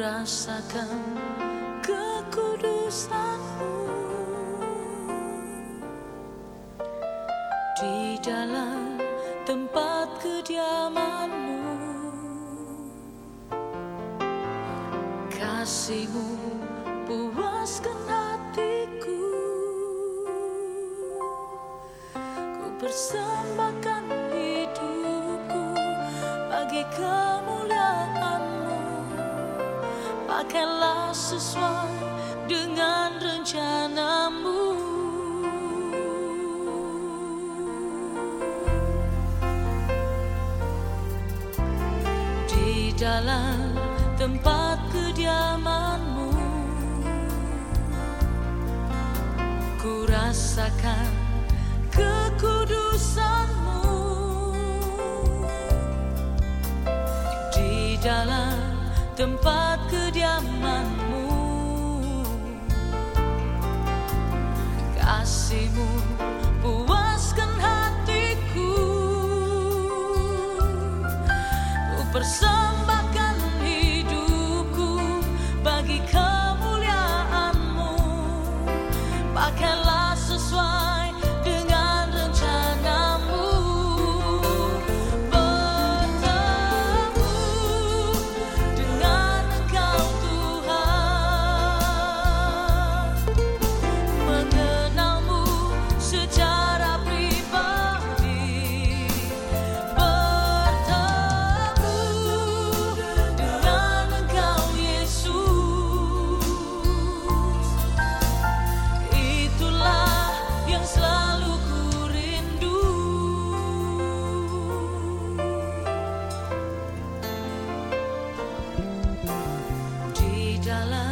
rasakan kekudusanmu. Di dalam tempat kediamanmu kasihmu puaskan hatiku. Ku persembahkan pakailah sesuai dengan rencanamu. Di dalam tempat kediamanmu ku rasakan kekudusanmu. Di dalam tempat kediamanmu. Kasihmu puaskan hatiku. Ku persembahkan jalan.